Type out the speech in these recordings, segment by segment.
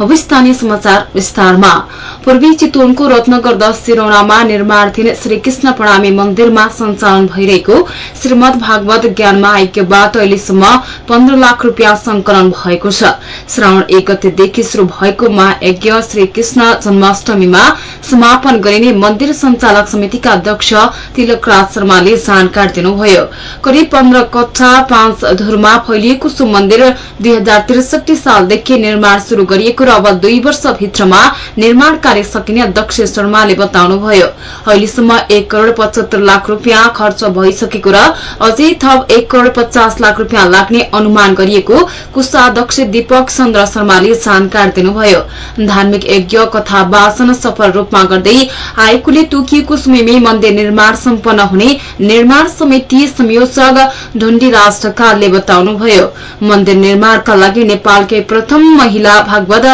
विस्तारमा। पूर्वी चितवनको रत्नगर दश सिरौनामा निर्माणधीन श्रीकृष्ण प्रणामी मन्दिरमा सञ्चालन भइरहेको श्रीमद भागवत ज्ञानमा ऐक्यबाट अहिलेसम्म पन्ध्र लाख रूपियाँ संकलन भएको छ। श्रावण एक गतेदेखि शुरू भएको महायज्ञ श्रीकृष्ण जन्माष्टमीमा समापन गरिने मन्दिर संचालक समितिका अध्यक्ष तिलक राज शर्माले जानकारी दिनुभयो। करिब पन्ध्र कक्षा पाँच धुरमा फैलिएको सो मन्दिर दुई सालदेखि निर्माण शुरू गरिएको र अब दुई वर्षभित्रमा निर्माण कार्य सकिने अध्यक्ष शर्माले बताउनुभयो। अहिलेसम्म एक करोड़ पचहत्तर लाख रूपियाँ खर्च भइसकेको र अझै थप एक करोड़ पचास लाख रूपियाँ लाग्ने अनुमान गरिएको कुषाध्यक्ष दीपक चन्द्र शर्माले जानकारी दिनुभयो। धार्मिक यज्ञ कथा वाचन सफल रूपमा गर्दै आएकोले तोकिएको समयमै मन्दिर निर्माण सम्पन्न हुने निर्माण समिति संयोजक ढुण्डीराज ढकालले बताउनुभयो। मन्दिर निर्माणका लागि नेपालकै प्रथम महिला भागवत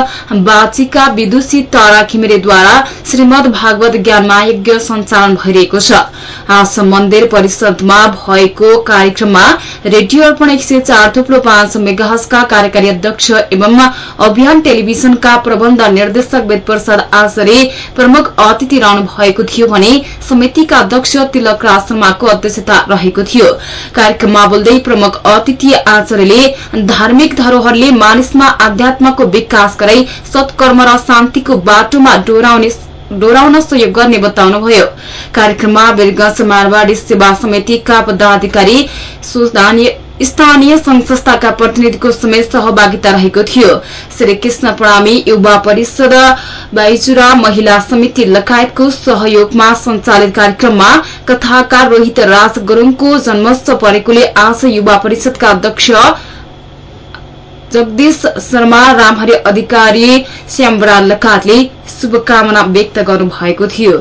बाचिका विदुषी तारा घिमिरेद्वारा श्रीमद भागवत ज्ञानमा यज्ञ सञ्चालन भइरहेको छ। आज मन्दिर परिषदमा भएको कार्यक्रममा रेडियो अर्पण एक सय चार थुप्रो पाँच मेगाहसका कार्यकारी अध्यक्ष एवं अभियान टेलिभिजनका प्रबन्ध निर्देशक वेद प्रसाद आचार्य प्रमुख अतिथि रहनु भएको थियो भने समितिका अध्यक्ष तिलक राज शर्माको अध्यक्षता रहेको थियो। कार्यक्रममा बोल्दै प्रमुख अतिथि आचार्यले धार्मिक धरोहरले मानिसमा आध्यात्मको विकास गराई सत्कर्म र शान्तिको बाटोमा डोराउन सहयोग गर्ने बताउनुभयो। कार्यक्रममा वीरगंज मारवाड़ी सेवा समितिका पदाधिकारी स्थानीय संघ संस्थाका प्रतिनिधिको समेत सहभागिता रहेको थियो। श्री कृष्ण प्रणामी युवा परिषद बाइजुरा महिला समिति लगायतको सहयोगमा सञ्चालित कार्यक्रममा कथाकार रोहित राज गुरूङको जन्मोत्सव परेकोले आज युवा परिषदका अध्यक्ष जगदीश शर्मा रामहरि अधिकारी श्यामबरा लगायतले शुभकामना व्यक्त गर्नुभएको थियो।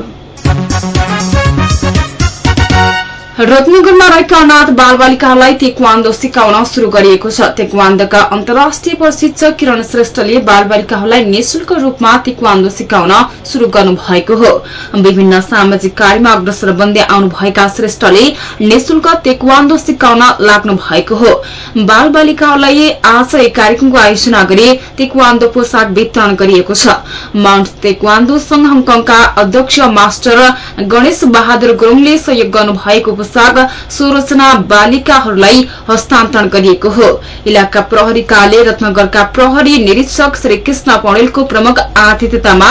रत्नगरमा रहेका अनाथ बालबालिकाहरूलाई तेक्वान्दो सिकाउन शुरू गरिएको छ। तेक्वान्दोका अन्तर्राष्ट्रिय प्रशिक्षक किरण श्रेष्ठले बालबालिकाहरूलाई निशुल्क रूपमा तेक्वान्दो सिकाउन शुरू गर्नु भएको हो। विभिन्न सामाजिक कार्यमा अग्रसर बन्दै आउनुभएका श्रेष्ठले निशुल्क तेक्वान्दो सिकाउन लाग्नु भएको हो। बालबालिकाहरूलाई आज एक कार्यक्रमको आयोजना गरी तेक्वान्दो पोसाक वितरण गरिएको छ। माउन्ट तेक्वान्दो संघ हङकङका अध्यक्ष मास्टर गणेश बहादुर गुरूङले सहयोग गर्नुभएको पोसाक सोह्रजना बालिकाहरूलाई हस्तान्तरण गरिएको हो। इलाका प्रहरीकाले रत्नगरका प्रहरी निरीक्षक श्री कृष्ण पौडेलको प्रमुख आतिथ्यतामा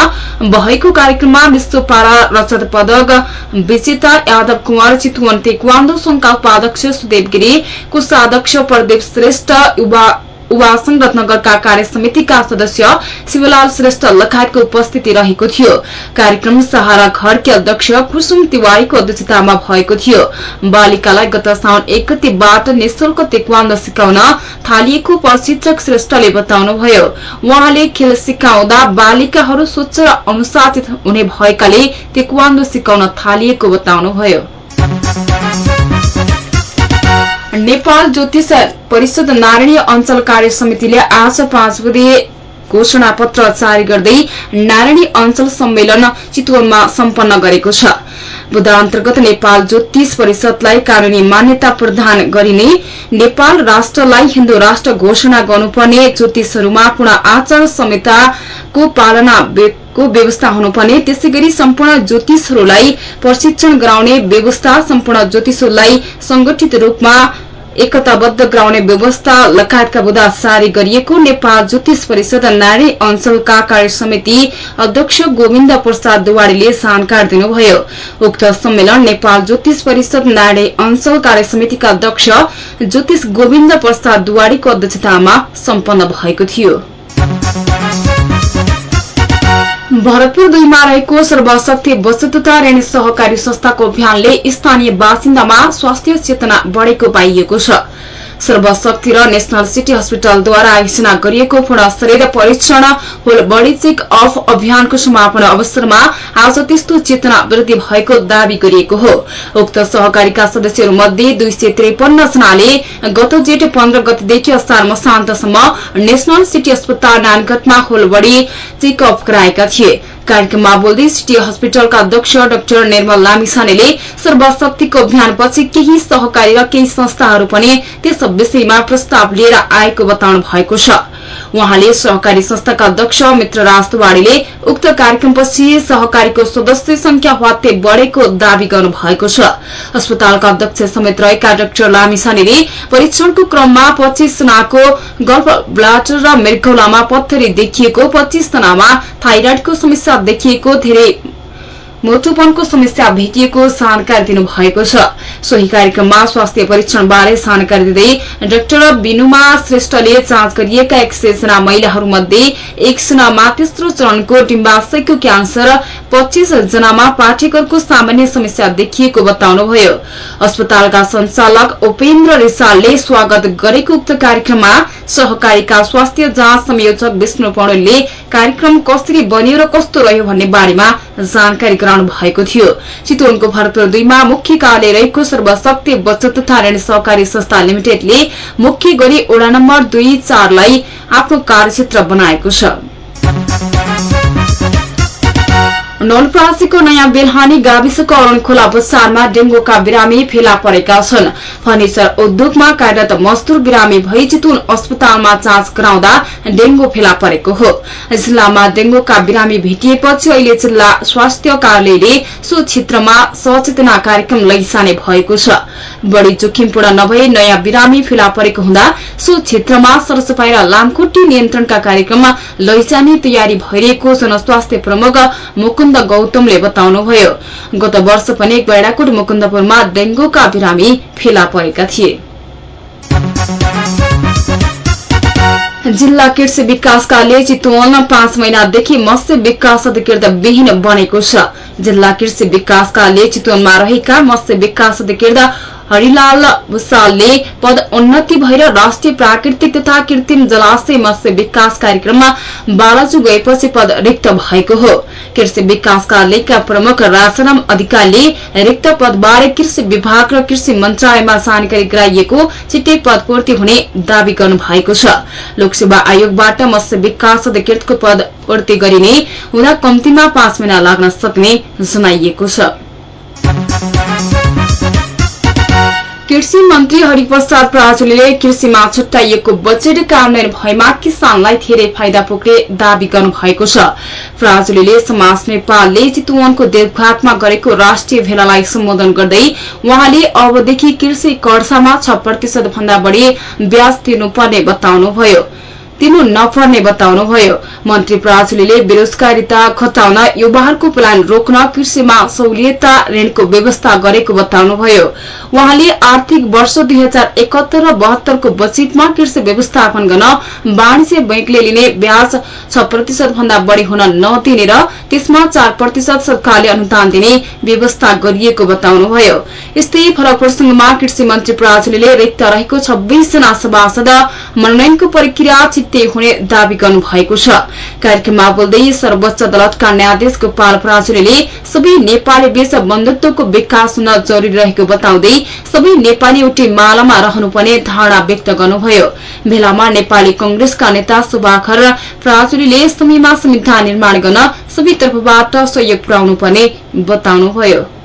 भएको कार्यक्रममा विश्व पारा रजत पदक विजेता यादव कुमार चितवन तेक्वान्दो संघका उपाध्यक्ष सुदेव गिरी कोषाध्यक्ष प्रदीप श्रेष्ठ युवा उवासन रत्नगरका कार्य समितिका सदस्य शिवलाल श्रेष्ठ लगायतको उपस्थिति रहेको थियो। कार्यक्रम सहारा घरकी अध्यक्ष कुसुम तिवारीको अध्यक्षतामा भएको थियो। बालिकालाई गत साउन एक गतिबाट निशुल्क तेक्वान्द सिकाउन थालिएको प्रशिक्षक श्रेष्ठले बताउनुभयो। उहाँले खेल सिकाउँदा बालिकाहरू स्वच्छ र अनुशासित हुने भएकाले तेक्वान्द सिकाउन थालिएको बताउनुभयो। नेपाल ज्योतिष परिषद नारायणी अञ्चल कार्य समितिले आज पाँच बजे घोषणा पत्र जारी गर्दै नारायणी अञ्चल सम्मेलन चितवनमा सम्पन्न गरेको छ। बुद्ध अन्तर्गत नेपाल ज्योतिष परिषदलाई कानूनी मान्यता प्रदान गरिने नेपाल राष्ट्रलाई हिन्दू राष्ट्र घोषणा गर्नुपर्ने ज्योतिषहरूमा पूर्ण आचार संहिताको पालना को व्यवस्था हुनुपर्ने त्यसै गरी सम्पूर्ण ज्योतिषहरूलाई प्रशिक्षण गराउने व्यवस्था सम्पूर्ण ज्योतिषहरूलाई संगठित रूपमा एकताबद्ध गराउने व्यवस्था लगायतका बुदा जारी गरिएको नेपाल ज्योतिष परिषद नारी अञ्चलका कार्य समिति अध्यक्ष गोविन्द प्रसाद दुवारीले जानकारी दिनुभयो। उक्त सम्मेलन नेपाल ज्योतिष परिषद नारी अञ्चल कार्य समितिका अध्यक्ष ज्योतिष गोविन्द प्रसाद दुवारीको अध्यक्षतामा सम्पन्न भएको थियो। भरतपुर दुईमा रहेको सर्वशक्ति बचत तथा ऋण सहकारी संस्थाको अभियानले स्थानीय बासिन्दामा स्वास्थ्य चेतना बढ़ेको पाइएको छ। सर्वशक्ति र नेशनल सिटी हस्पिटलद्वारा आयोजना गरिएको पूर्ण शरीर परीक्षण होल बडी चेक अफ अभियानको समापन अवसरमा आज त्यस्तो चेतना वृद्धि भएको दावी गरिएको हो। उक्त सहकारीका सदस्यहरूमध्ये दुई सय त्रिपन्न जनाले गत जेठ पन्ध्र गतिदेखि असार मसान्तसम्म नेशनल सिटी अस्पताल नानगढमा होल बडी चेकअप गराएका थिए। कार्यक्रममा बोल्दै सिटी हस्पिटलका अध्यक्ष डाक्टर निर्मल लामिछानेले सर्वशक्तिको अभियानपछि केही सहकारी र केही संस्थाहरू पनि त्यस विषयमा प्रस्ताव लिएर आएको बताउनु भएको छ। उहाँले सहकारी संस्थाका अध्यक्ष मित्र राजवाड़ीले उक्त कार्यक्रमपछि सहकारीको सदस्य संख्या हवात्ते बढ़ेको दावी गर्नु भएको छ। अस्पतालका अध्यक्ष समेत रहेका डाक्टर लामिछानेले परीक्षणको क्रममा पच्चीस जनाको गल्फ ब्लाटर र मृगौलामा पत्थरी देखिएको पच्चीस जनामा थाइराइडको समस्या देखिएको धेरै मोटोपनको समस्या भेटिएको जानकारी दिनुभएको छ। सोही कार्यक्रममा स्वास्थ्य परीक्षणबारे जानकारी दिँदै डाक्टर विनुमा श्रेष्ठले जाँच गरिएका एक सय जना महिलाहरूमध्ये एकजनामा तेस्रो चरणको डिम्बाशयको क्यान्सर पच्चीस जनामा पाठेकरको सामान्य समस्या देखिएको बताउनुभयो। अस्पतालका संचालक उपेन्द्र रिसालले स्वागत गरेको उक्त कार्यक्रममा सहकारीका स्वास्थ्य जाँच संयोजक विष्णु पौडेलले कार्यक्रम कसरी बनियो र कस्तो रह्यो भन्ने बारेमा जानकारी गराउनु भएको थियो। चितवनको भरतपुर दुईमा मुख्य कार्यालय रहेको सर्वशक्ति बचत तथा ऋण सहकारी संस्था लिमिटेडले मुख्य गरी वडा नम्बर दुई चारलाई आफ्नो कार्यक्षेत्र बनाएको छ। नलप्रासीको नयाँ बेलहानी गाविसको अरूण खोला बजारमा डेंगूका बिरामी फेला परेका छन्। फर्निचर उद्योगमा कार्यरत मजदूर बिरामी भई चितुन अस्पतालमा जाँच गराउँदा डेंगू फेला परेको हो। जिल्लामा डेंगूका बिरामी भेटिएपछि अहिले जिल्ला स्वास्थ्य कार्यालयले सो क्षेत्रमा सचेतना कार्यक्रम लैजाने भएको छ। बढ़ी जोखिमपूर्ण नभई नयाँ बिरामी फेला परेको हुँदा सो क्षेत्रमा सरसफाई र लामखुट्टी नियन्त्रणका कार्यक्रम लैजाने तयारी भइरहेको जनस्वास्थ्य प्रमुख मुकुन्द गौतमले बताउनुभयो। गत वर्ष पनि गैडाकोट मुकुन्दपुरमा डेंगूका बिरामी फेला परेका थिए। जिल्ला कृषि विकास कार्यालय चितवन पाँच महिनादेखि मत्स्य विकास अधिकृत विहीन बनेको छ। जिल्ला कृषि विकास कार्यालय चितवनमा रहेका मत्स्य विकास अधिकृत हरिलाल भूषालले पद उन्नति भएर राष्ट्रिय प्राकृतिक तथा कृत्रिम जलाशय मत्स्य विकास कार्यक्रममा बालाजु गएपछि पद रिक्त भएको हो। कृषि विकास कार्यालयका प्रमुख राजाराम अधिकारीले रिक्त पदबारे कृषि विभाग र कृषि मन्त्रालयमा जानकारी गराइएको छिट्टै पदपूर्ति हुने दावी गर्नु भएको छ। लोकसेवा आयोगबाट मत्स्य विकास अधिकृतको पद पूर्ति गरिने हुँदा कम्तीमा पाँच महिना लाग्न सक्ने जनाइएको छ। कृषि मन्त्री हरिप्रसाद पराजुलीले कृषिमा छुट्टाइएको बजेट कार्यान्वयन भएमा किसानलाई धेरै फाइदा पुग्ने दावी गर्नु भएको छ। पराजुलीले समाज नेपालले चितुवनको देवघाटमा गरेको राष्ट्रिय भेलालाई सम्बोधन गर्दै उहाँले अबदेखि कृषि कर्जामा छ प्रतिशत भन्दा बढ़ी ब्याज तिर्नुपर्ने बताउनुभयो। दिनु नपर्ने बताउनुभयो। मन्त्री पराजुलीले बेरोजगारीता घटाउन युवाहरूको प्लान रोक्न कृषिमा सहुलियतता ऋणको व्यवस्था गरेको बताउनुभयो। उहाँले आर्थिक वर्ष दुई हजार एकहत्तर र बहत्तरको बजेटमा कृषि व्यवस्थापन गर्न वाणिज्य बैंकले लिने ब्याज छ प्रतिशत भन्दा बढ़ी हुन नदिने र त्यसमा चार प्रतिशत सरकारले अनुदान दिने व्यवस्था गरिएको बताउनुभयो। यस्तै फरक प्रसंगमा कृषि मन्त्री पराजुलीले रिक्त रहेको छब्बीस जना सभासद मनोनयनको प्रक्रिया छिट्टै हुने दावी गर्नु भएको छ। कार्यक्रममा बोल्दै सर्वोच्च अदालतका न्यायाधीश गोपाल पराजुलीले सबै नेपाली बीच बन्धुत्वको विकास हुन जरूरी रहेको बताउँदै सबै नेपाली एउटै मालामा रहनुपर्ने धारणा व्यक्त गर्नुभयो। भेलामा नेपाली कंग्रेसका नेता सुभाखर पराजुलीले समयमा संविधान निर्माण गर्न सबै तर्फबाट सहयोग पुर्याउनुपर्ने बताउनुभयो।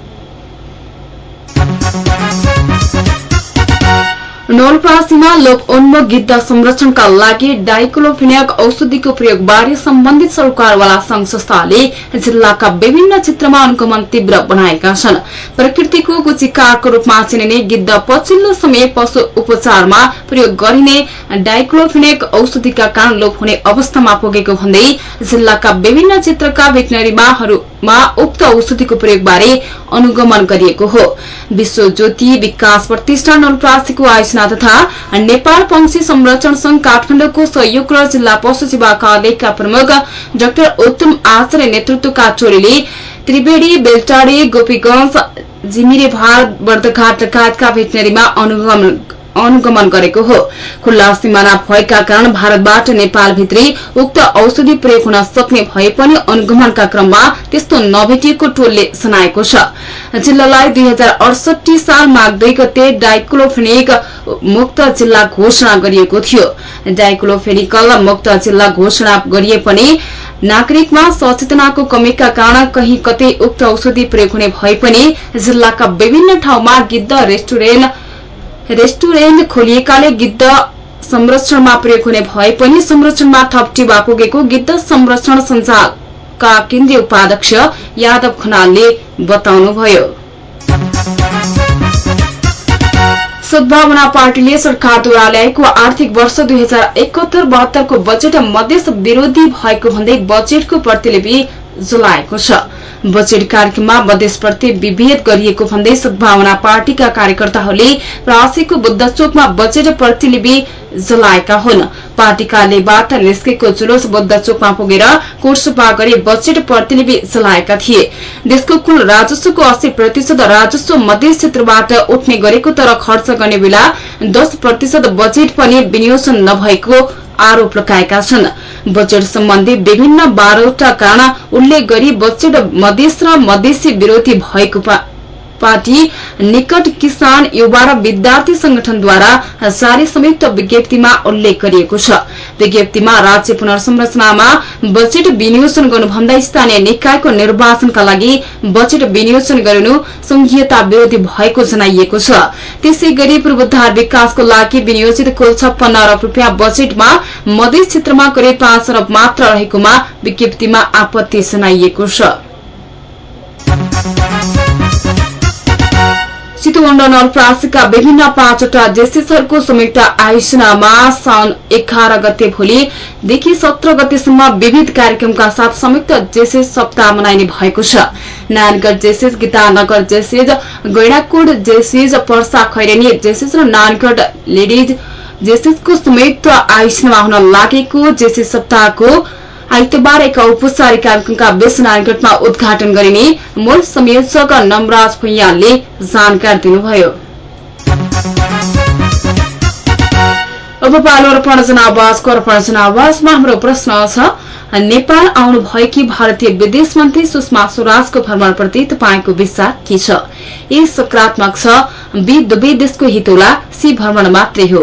नवलपरासीमा लोक उन्मुख गिद्ध संरक्षणका लागि डाइक्लोफिनिक औषधिको प्रयोगबारे सम्बन्धित सरकारवाला संघ संस्थाले जिल्लाका विभिन्न क्षेत्रमा अनुगमन तीव्र बनाएका छन्। प्रकृतिको कुचिकारको रूपमा चिनिने गिद्ध पछिल्लो समय पशु उपचारमा प्रयोग गरिने डाइक्लोफिनिक औषधिका कारण लोप हुने अवस्थामा पुगेको भन्दै जिल्लाका विभिन्न क्षेत्रका भेटनरीमा उक्त औषधिको प्रयोगबारे अनुगमन गरिएको हो। विश्व ज्योति विकास प्रतिष्ठान नवलप्रासीको आयोजना तथा नेपाल पंक्षी संरक्षण संघ काठमाडौँको सहयोग र जिल्ला पशु सेवा कार्यालयका प्रमुख डाक्टर उत्तम आचार्य नेतृत्वका टोलीले त्रिवेणी बेलटाडी गोपीगंज जिमिरे भार बर्दघाट लगायतका भेटनरीमा अनुगमन अनुगमन गरेको हो। खुल्ला सिमाना भएका कारण भारतबाट नेपालभित्रै उक्त औषधि प्रयोग हुन सक्ने भए पनि अनुगमनका क्रममा त्यस्तो नभेटिएको टोलले सुनाएको छ। जिल्लालाई दुई साल माघ दुई गते डाइक्लोफेनिक मुक्त जिल्ला घोषणा गरिएको थियो। डाइक्लोफेनिकल मुक्त जिल्ला घोषणा गरिए पनि नागरिकमा सचेतनाको कमीका कारण कहीँ कतै उक्त औषधि प्रयोग हुने भए पनि जिल्लाका विभिन्न ठाउँमा गिद्ध रेस्टुरेन्ट रेस्टुरेन्ट खोलिएकाले गिद्ध संरक्षणमा प्रयोग हुने भए पनि संरक्षणमा थप टिवा पुगेको गिद्ध संरक्षण संचालका केन्द्रीय उपाध्यक्ष यादव खनालले बताउनुभयो। सद्भावना पार्टीले सरकारद्वारा ल्याएको आर्थिक वर्ष दुई हजार एकहत्तर बहत्तरको बजेट मधेस विरोधी भएको भन्दै बजेटको प्रतिलिपि जलाएको छ। बजेट कार्यक्रममा मधेसप्रति विभेद गरिएको भन्दै सद्भावना पार्टीका कार्यकर्ताहरूले प्रासीको बुद्ध चोकमा बजेट प्रतिलिपि जलाएका हुन्। पार्टी कार्यालयबाट निस्केको जुलुस बुद्ध चोकमा पुगेर कोर्सुपा गरी बजेट प्रतिलिपि जलाएका थिए। देशको कुल राजस्वको अस्सी प्रतिशत राजस्व मध्य क्षेत्रबाट उठ्ने गरेको तर खर्च गर्ने बेला दश प्रतिशत बजेट पनि विनियोजन नभएको आरोप लगाएका छन्। बजेट सम्बन्धी विभिन्न बाह्रवटा कारण उल्लेख गरी बजेट मधेस र मधेसी विरोधी भएको पार्टी निकट किसान युवा र विद्यार्थी संगठनद्वारा जारी संयुक्त विज्ञप्तिमा उल्लेख गरिएको छ। विज्ञप्तिमा राज्य पुनर्संरचनामा बजेट विनियोजन गर्नुभन्दा स्थानीय निकायको निर्वाचनका लागि बजेट विनियोजन गर्नु संघीयता विरोधी भएको जनाइएको छ। त्यसै गरी पूर्वोद्धार विकासको लागि विनियोजित कुल छप्पन्न अरब रूपियाँ बजेटमा मध्य क्षेत्रमा करिब पाँच अरब मात्र रहेकोमा विज्ञप्तिमा आपत्ति जनाइएको छ। चितवन नलप्रासीका विभिन्न पाँचवटा जेसिसहरूको संयुक्त आयोजनामा साउन एघार गते भोलिदेखि सत्र गतेसम्म विविध कार्यक्रमका साथ संयुक्त जेसिस सप्ताह मनाइने भएको छ। Nangadh jaycees Gitanagar jaycees Gaindakot jaycees Parsa Khaireni jaycees र नानगढ़ लेडिज जेसिसको संयुक्त आयोजनामा हुन लागेको जेसिस सप्ताहको आइतबार एक औपचारिक कार्यक्रमका बीच उद्घाटन गरिने मूल संयोजक नमराज भुइयालले जानकारी दिनुभयो। अब पालो अर्पण जनावासको अर्पण जनावासमा हाम्रो प्रश्न छ नेपाल आउनुभएकी भारतीय विदेश मन्त्री सुषमा स्वराजको भ्रमणप्रति तपाईँको विचार के छ? ए सकारात्मक छ बी दुवै देशको हितोला सी भ्रमण मात्रै हो।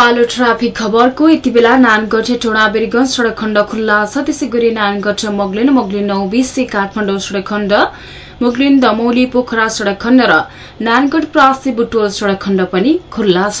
पालो ट्राफिक खबरको यति बेला नानगढ टोडा बेरीगंज सड़क खण्ड खुल्ला छ। त्यसै गरी नानगढ मोगलिन मोगलिन नौ बिसी काठमाडौँ सड़क खण्ड मोगलिन दमौली पोखरा सड़क खण्ड र नानगढ प्रासी बुटोल सड़क खण्ड पनि खुल्ला छ।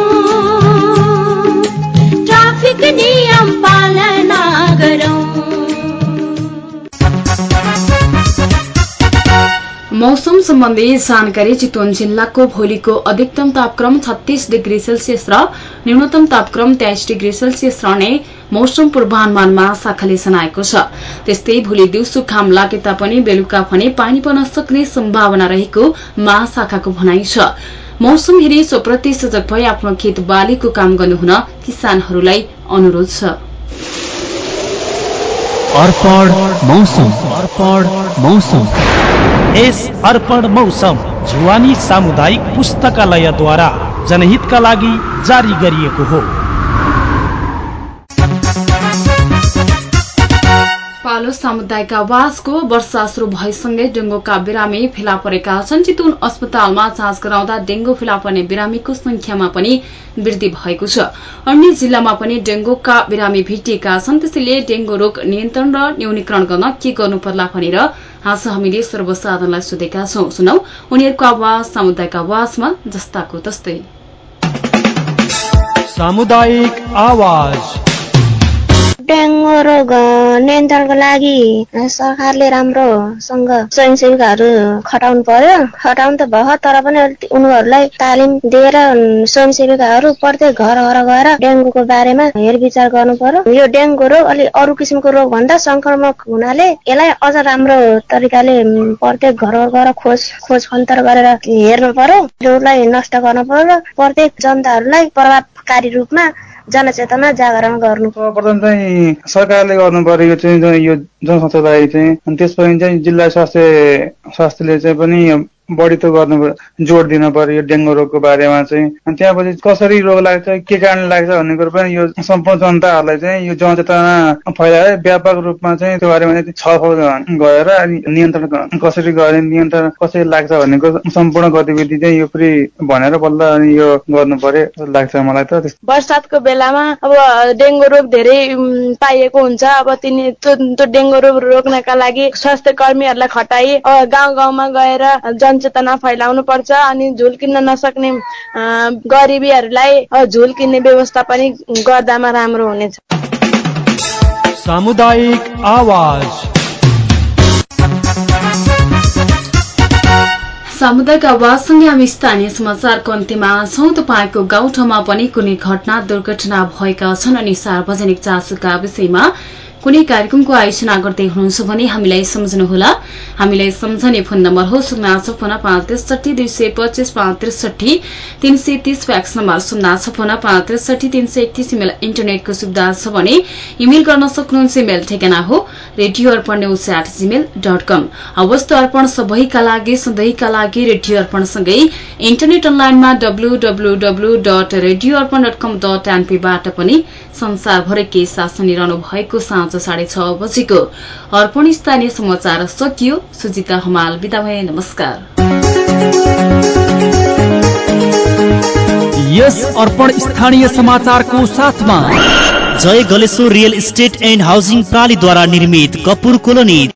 मौसम सम्बन्धी जानकारी चितवन जिल्लाको भोलिको अधिकतम तापक्रम छत्तीस डिग्री सेल्सियस र न्यूनतम तापक्रम तेइस डिग्री सेल्सियस रहने मौसम पूर्वानुमान महाशाखाले जनाएको छ। त्यस्तै भोलि दिउँसो घाम लागे तापनि बेलुका भने पानी पर्न सक्ने सम्भावना रहेको महाशाखाको भनाइ छ। मौसम हेरी सोप्रति सजग भई आफ्नो खेत बालीको काम गर्नुहुन किसानहरूलाई अनुरोध छ। मौसम। यस अर्पण मौसम जुवानी सामुदायिक पुस्तकालयद्वारा जनहितका लागि जारी गरिएको हो। पालो सामुदायिक आवासको वर्षा शुरू भएसँगै डेंगूका बिरामी फेला परेका छन्। चितुन अस्पतालमा जाँच गराउँदा डेंगू फेला पर्ने बिरामीको संख्यामा पनि वृद्धि भएको छ। अन्य जिल्लामा पनि डेंगूका बिरामी भेटिएका छन्। त्यसैले डेंगू रोग नियन्त्रण र न्यूनीकरण गर्न के गर्नुपर्ला भनेर आज हामीले सर्वसाधारणलाई सोधेका छौं। सुनौ उनीहरूको आवाज सामुदायिक आवाजमा जस्ताको तस्तै। सामुदायिक आवाज। डेङ्गु रोग नियन्त्रणको लागि सरकारले राम्रोसँग स्वयंसेविकाहरू खटाउनु पर्यो। खटाउनु त भयो तर पनि उनीहरूलाई तालिम दिएर स्वयंसेविकाहरू प्रत्येक घर घर गएर डेङ्गुको बारेमा हेरविचार गर्नु पर्यो। यो डेङ्गु रोग अलि अरू किसिमको रोग भन्दा संक्रमक हुनाले यसलाई अझ राम्रो तरिकाले प्रत्येक घर घर गएर खोज खोज खन्तर गरेर हेर्नु पर्यो। रोगलाई नष्ट गर्नु पर्यो प्रत्येक जनताहरूलाई प्रभावकारी रूपमा जनचेतना जागरण गर्नु। प्रथम चाहिँ सरकारले गर्नु परेको चाहिँ यो जनसंस्थालाई चाहिँ अनि त्यसपछि चाहिँ जिल्ला स्वास्थ्य स्वास्थ्यले चाहिँ पनि बढी त गर्नु जोड दिन पर्यो यो डेङ्गु रोगको बारेमा चाहिँ। अनि त्यहाँपछि कसरी रोग लाग्छ के कारणले लाग्छ भन्ने कुरो पनि यो सम्पूर्ण जनताहरूलाई चाहिँ यो जनचेतना फैलाएर व्यापक रूपमा चाहिँ त्यो बारेमा छलफल गएर नियन्त्रण कसरी गर्ने नियन्त्रण कसरी लाग्छ भन्ने सम्पूर्ण गतिविधि चाहिँ यो फेरि भनेर बल्ल अनि यो गर्नु पर्यो लाग्छ मलाई त बर्सातको बेलामा अब डेङ्गु रोग धेरै पाइएको हुन्छ। अब तिनी त्यो डेङ्गु रोग रोक्नका लागि स्वास्थ्य कर्मीहरूलाई खटाई गाउँ गाउँमा गएर जन सचेतना फैलाउनु पर्छ अनि झुल किन्न नसक्ने गरिबीहरूलाई झुल किन्ने व्यवस्था पनि गर्दामा राम्रो हुनेछ। सामुदायिक आवाज। सामुदायिक आवाजसँगै हामी स्थानीय समाचारको अन्त्यमा छौं। तपाईँको गाउँठाउँमा पनि कुनै घटना दुर्घटना भएका छन् अनि सार्वजनिक चासोका विषयमा कुनै कार्यक्रमको आयोजना गर्दै हुनुहुन्छ भने हामीलाई सम्झनुहोला। हामीलाई सम्झने फोन नम्बर हो शून्य छपन्न पाँच त्रिसठी दुई सय पच्चिस पाँच त्रिसठी तीन सय तीस फ्याक्स नम्बर शून्य छपन्न पाँच त्रिसठी तीन सय एकतिस इमेल इन्टरनेटको सुविधा छ भने इमेल गर्न सक्नुहुन्छ इमेल ठेगाना हो radio Arpan news at Gmail dot com अवस्थ Arpan सबैका लागि सधैँका लागि रेडियो अर्पणसँगै इन्टरनेट अनलाइनमा W W W dot radio Arpan dot com dot एनपीबाट पनि संसारभरि के साथ सुनिरहनु भएको साँझ साढे छ बजेको अर्पण स्थानीय समाचार सकियो। सुजिता हमाल विदा भए नमस्कार। यस अर्पण स्थानीय समाचारको साथमा Jai Galeshwar real estate and housing प्रणालीद्वारा निर्मित कपुर कोलोनी।